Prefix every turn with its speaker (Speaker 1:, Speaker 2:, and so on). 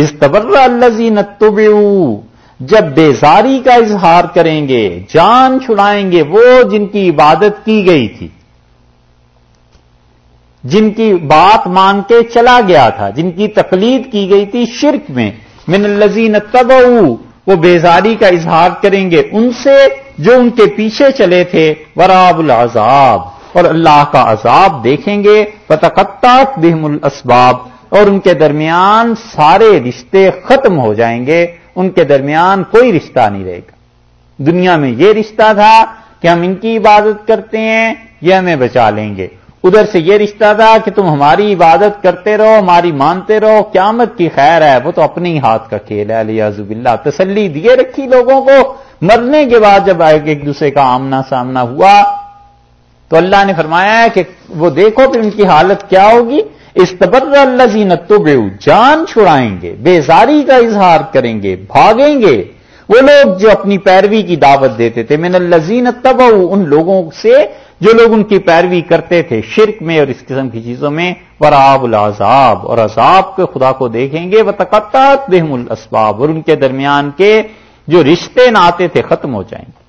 Speaker 1: اس تبر الزی نتب جب بیزاری کا اظہار کریں گے، جان چھڑائیں گے، وہ جن کی عبادت کی گئی تھی، جن کی بات مان کے چلا گیا تھا، جن کی تقلید کی گئی تھی شرک میں، من الزین تب وہ بیزاری کا اظہار کریں گے، ان سے جو ان کے پیچھے چلے تھے، وراب العذاب، اور اللہ کا عذاب دیکھیں گے، فتقطعت بہم الاسباب اور ان کے درمیان سارے رشتے ختم ہو جائیں گے، ان کے درمیان کوئی رشتہ نہیں رہے گا۔ دنیا میں یہ رشتہ تھا کہ ہم ان کی عبادت کرتے ہیں، یہ ہمیں بچا لیں گے۔ ادھر سے یہ رشتہ تھا کہ تم ہماری عبادت کرتے رہو، ہماری مانتے رہو، قیامت کی خیر ہے، وہ تو اپنے ہی ہاتھ کا کھیل ہے۔ علی اللہ تسلی دیے رکھی لوگوں کو۔ مرنے کے بعد جب ایک دوسرے کا آمنا سامنا ہوا تو اللہ نے فرمایا ہے کہ وہ دیکھو پھر ان کی حالت کیا ہوگی۔ استبر اللہ زینت تو جان چھڑائیں گے، بیزاری کا اظہار کریں گے، بھاگیں گے۔ وہ لوگ جو اپنی پیروی کی دعوت دیتے تھے میں الزین تب ان لوگوں سے جو لوگ ان کی پیروی کرتے تھے، شرک میں اور اس قسم کی چیزوں میں۔ وراب العذاب، اور عذاب کے خدا کو دیکھیں گے۔ وہ تقطات بہم الاسباب اور ان کے درمیان کے جو رشتے نہ آتے تھے، ختم ہو جائیں گے۔